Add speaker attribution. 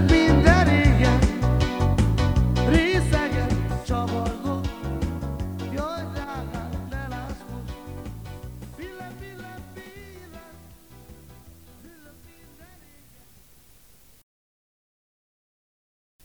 Speaker 1: be